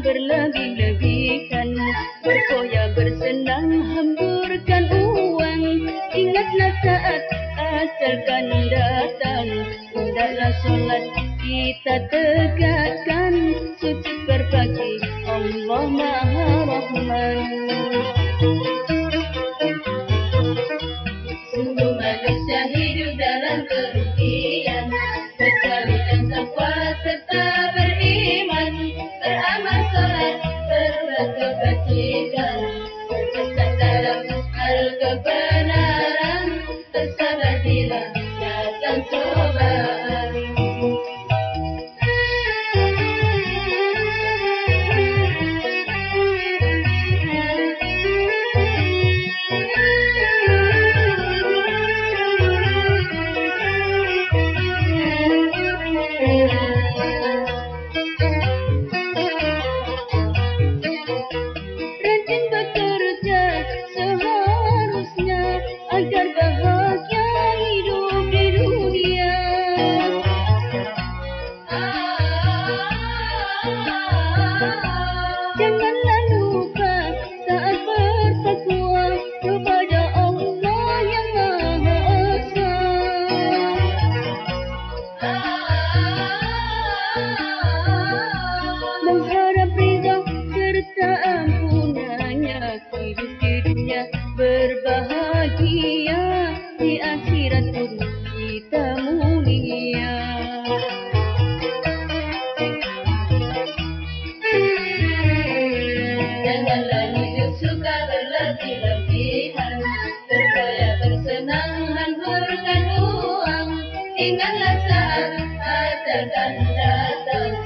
berlebih-lebihkan. Berkoya bersenang hamburkan uang. Ingatlah saat asalkan datang Udahlah solat kita tegakkan. Suci berbagi Allah Maha Rahman Sungguh manusia hidup dalam kerumah Santo Janganlah hidup suka berlebih-lebihan. Bergaya bersenang hanburkan uang. Ingatlah saat ajal akan datang